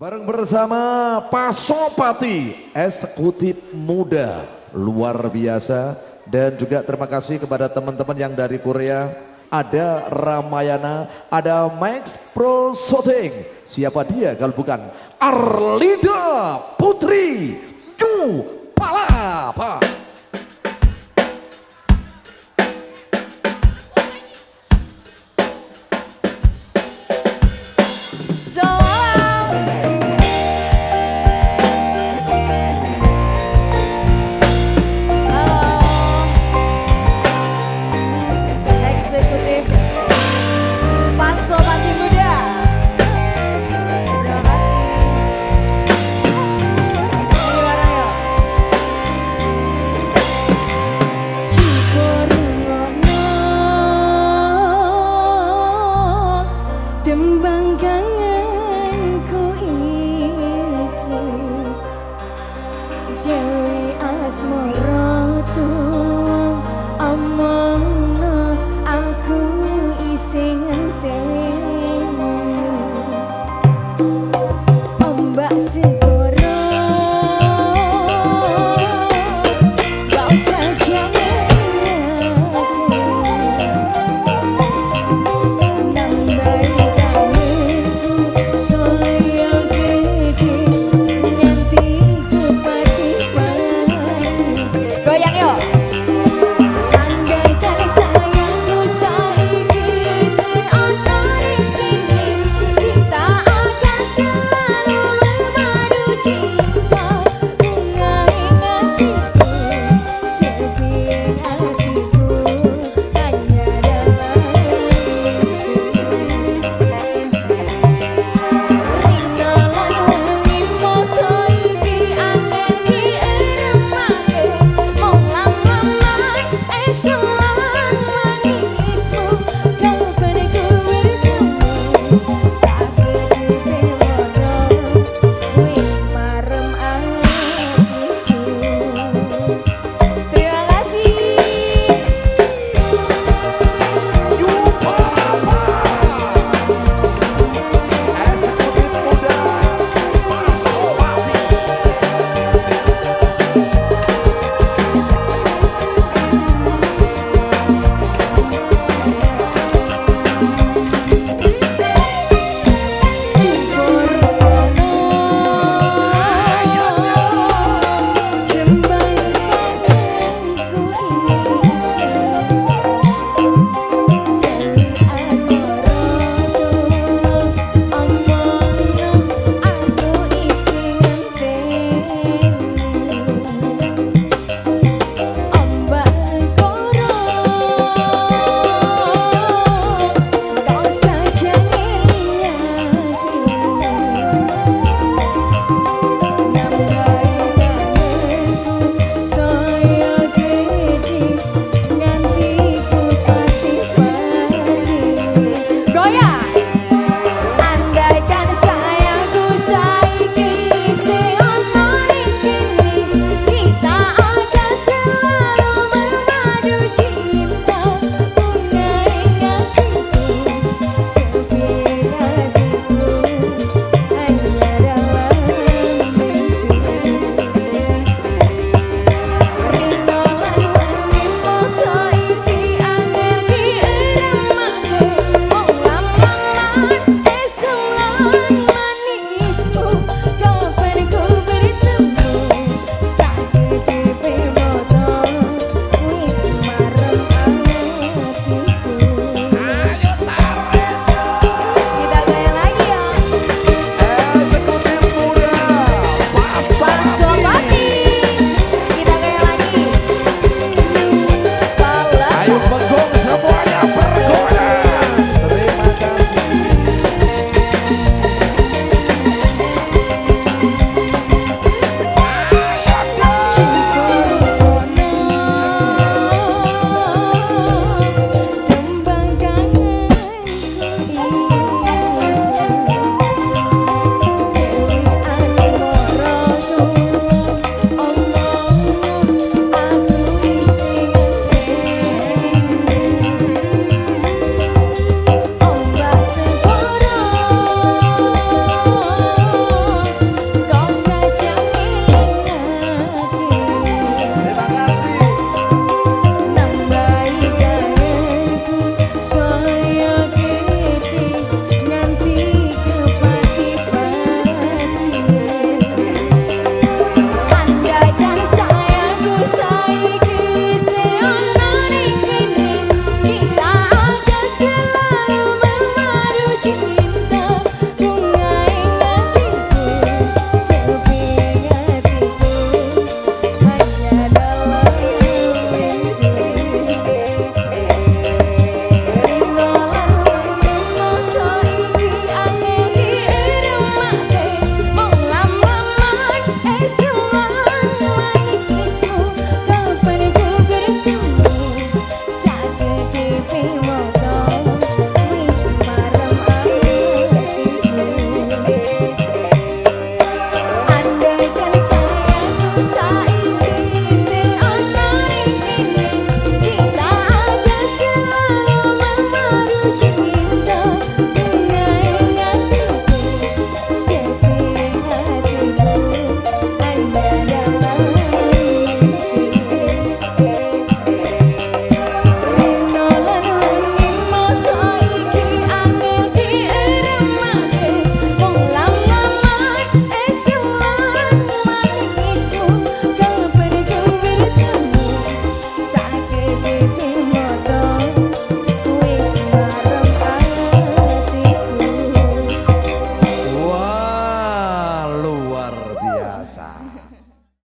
Bareng bersama Pasopati, eksekutif muda, luar biasa. Dan juga terima kasih kepada teman-teman yang dari Korea. Ada Ramayana, ada Max Pro Shooting. Siapa dia kalau bukan Arlinda Putri Yu Palapa. asmara tuh